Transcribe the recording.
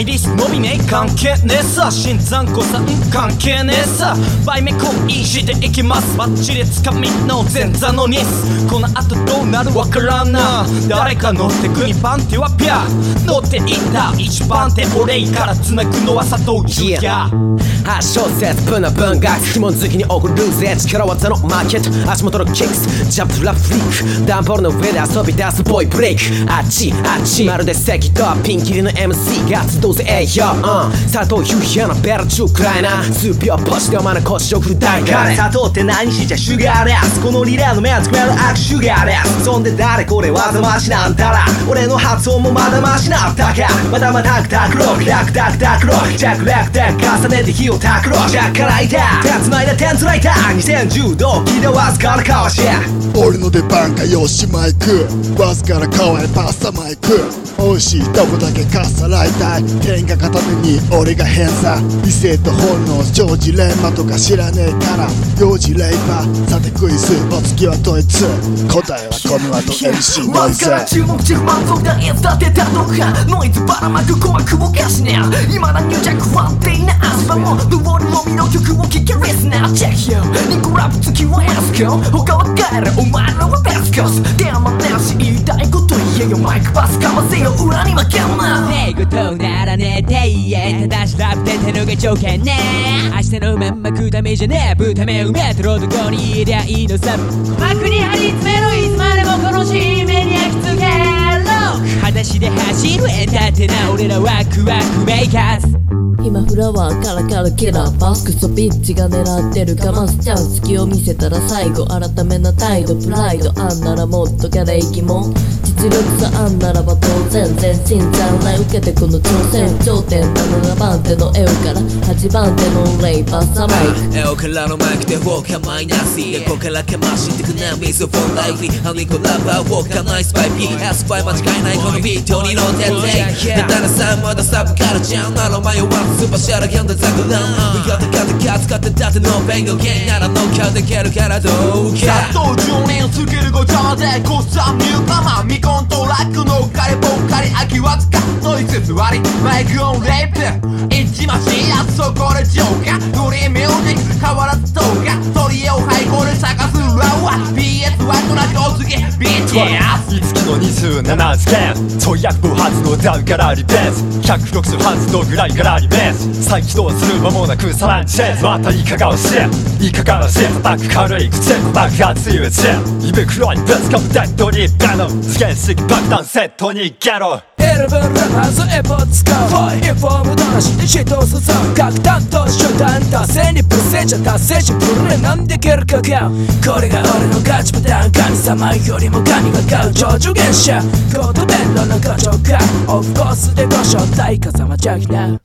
イリス伸びねえ関係ねえさ。新参子さん関係ねえさ。売名行為していきます。バッチリつかみの前座のニス。この後どうなるわからんな。誰か乗ってくにパンテはピャ。乗っていった一番手俺から繋ぐのは佐藤優也。8小節分の文学疑問好きに送るぜ。力技のマーケット。足元のキックス。ジャンプラフリック。ダンボールの上で遊び出すボーイブレイク。あっちあっち。まるで赤とピンキリの MC が集どうぜえいよ、うん、砂糖夕日やなベラチューくらいな数秒ポチでお前の腰を振る大会砂糖って何しじゃシュガーレスこのリレーの目は作れるアクシュガーレスそんで誰これわざましなんだら。俺の発音もまだましなったか。まだまだクタクロックタクタクタクロック。ジャックラクタ重ねて火をたくろ。ジャックからいた。手つないテンツライター2010同期でわずかなかわし俺の出番かよしマイク。わずかな顔へパスタマイク。美味しいとこだけかっさらいたい天下片手に俺が偏差理性と本能ジョージレンマとか知らねえから。幼児レイバー。さてクイズお次はドイツ答えはこの後 MC わずかな注目軸満足だ。いつだってたのか。ノイズばらまく鼓膜をかしね未だ入着不安定な足場もどうにも身の曲を聴けリスナーチェックよ。ニコラブ付きはエスコ他は帰れお前らはベスコス。でもねし言いたいこと言えよ。マイクパスかませよ。裏に負けるなねえことならねえて言え。ただしラブで手のが条件ね明日のまんま食うためじゃねえ。豚目埋めてろどこにいりゃいいのさ。幕に張り詰めろいつまでもこの地面に焼き付けろ。裸足で走る。エンターテイナー俺らワクワクメイカーズ今フラワーカラカラキラーバスクソビッチが狙ってるかますチャン隙を見せたら最後改めな態度プライドあんならもっとキャレイキも実力さあんならば当然全身じゃない受けてこの挑戦頂点だ7番手のエウから8番手のレイバーサマイクエオからのマイクでウォーカーマイナスイここからかましてくな水をフォンライフリーハニコラバーウォーカーナイスバイピーエスパイ間違いないこのビートに乗っててだからさまだサブカルちゃんなの迷わずスーパーシャラキャンでザクラン We got the got the cat 使ってだっての弁護権ならノッカーできるからどうかと10年過ぎるごちゃまでこっさミューカマンミコ悪のかれぼっかり秋わずか。ノイズ座りマイクオンレイプ。BS ワトラジオ次ビーチアいつきの27事件創薬暴発のダウからリベース160発のぐらいからリベース再起動する間もなくさらにチェーズまたいかがわしいいかがわしい叩く軽い口爆発いうち。胃袋にぶつかむデッドリーベノム。次元式爆弾セットにゲロ。ヘルブンラパーズエポ使うインフォームどなしでシートを進む各担当集団達成にプセじゃ達成しプレなんでけるかかこれが俺の勝ちパターン神様よりも神が買う超助言者コード弁論のご紹介オフコースでご招待風間ジャギな